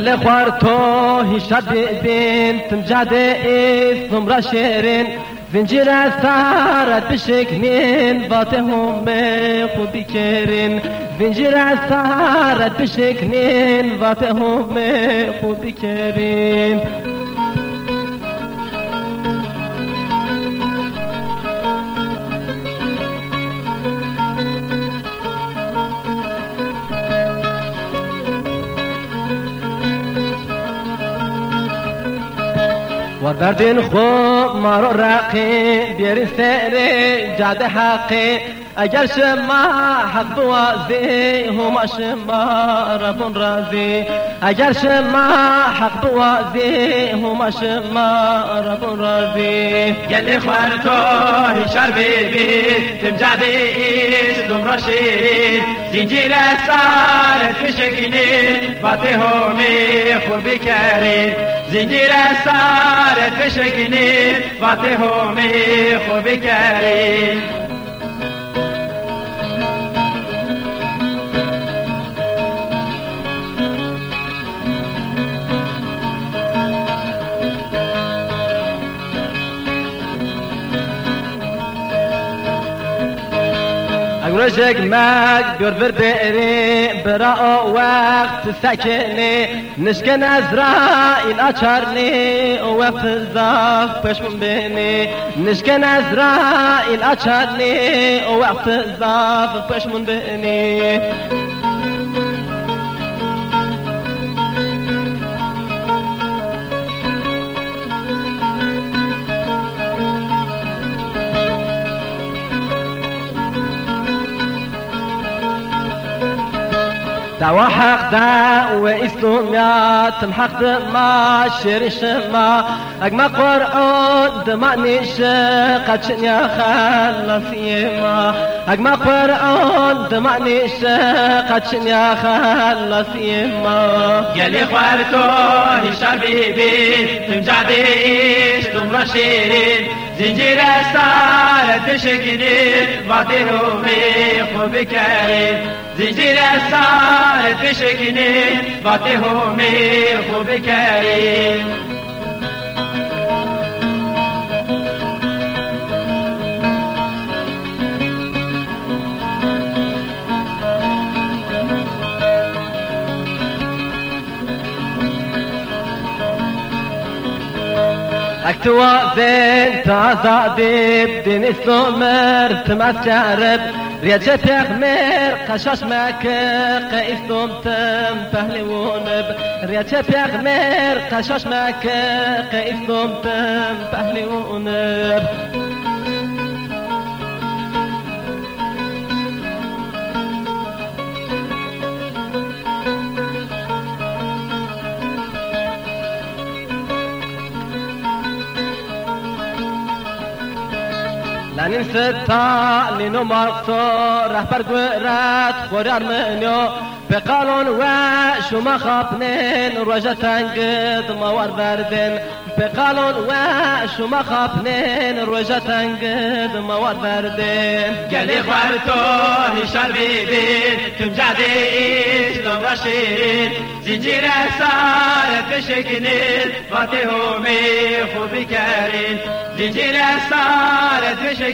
دل خوار تو هیشد بین ای اسم را شیرین زنجیر سارت بشکنین وات هم خوبی کرین زنجیر سارت بشکنین وات هم خوبی کرین در دین خوب ما رو رقی بیاری سر جد حقی اگر شما حق بوازی هما شما رب رازی اگر شما حق بوازی هما شما رب رازی گل یعنی خوار تو هشار بی بی تمجا بیش راشی زنجیر سارت بشکنی باته همی خوبی کری زنجیر سارت بشکنی باته همی خوبی کری ورجك ماك قرفر بئري برا وقت سكني نشكن أزرا إن أشارني وقت فش من بيني نشكن أزرا إن أشارني وقت فش من بيني دوا حق دا وإسلاميا تمحق ما شرش ما أجمع قرآن دمانيش قد يا خلص يما أجمع قرآن دمانيش قد يا خلص يما يلي خوارتو هشام بيبي تمجعديش تمرشيرين زنجير استار پیش گیرید و درومی خوبی کرید زیجیر سر پیش گیرید و درومی خوبی کرید توازن ديب ديني سومر تمس شعرب ريجة تغمير قشاش ماك قيس تم تهلي ونب ريجة تغمير قشاش ماك قيس تم تهلي ونب من الفتاة لنو مرقصو رهبر قرات خوري أرمنيو بقالون وشو ما خابنين رجا تنقد موار بردن بقالون وشو ما خابنين رجا تنقد موار بردن قالي خوارتو هشار بيبين تمجعدي إيش دم رشيد زنجير أسارة تشكنين فاتي همي خوبي كارين زنجير أسارة تشكنين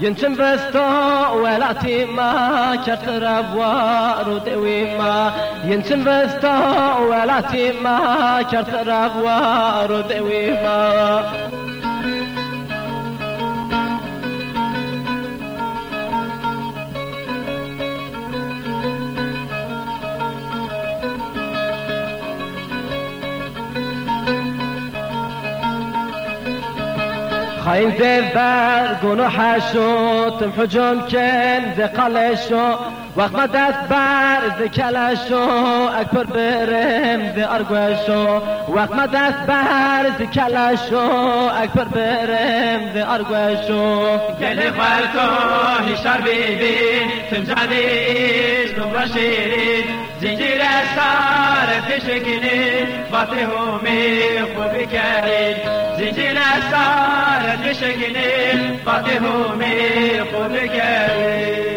ينچن بستو ولاتي ما كترب وردوي ما ينچن بستو ولاتي ما كترب وردوي ما خاین دلبر حشو تم حجون کن ده قلشو وقت ما دست بر ده کلشو اکبر برم ده ارگوشو وقت ما دست بر ده کلشو اکبر برم ده ارگوشو گلی خالتو هشار بیبی دوم نمرا شیرین زنجیر سار پیش با فاتهومي وبكاري زنجين السارة تشقني فاتهومي وبكاري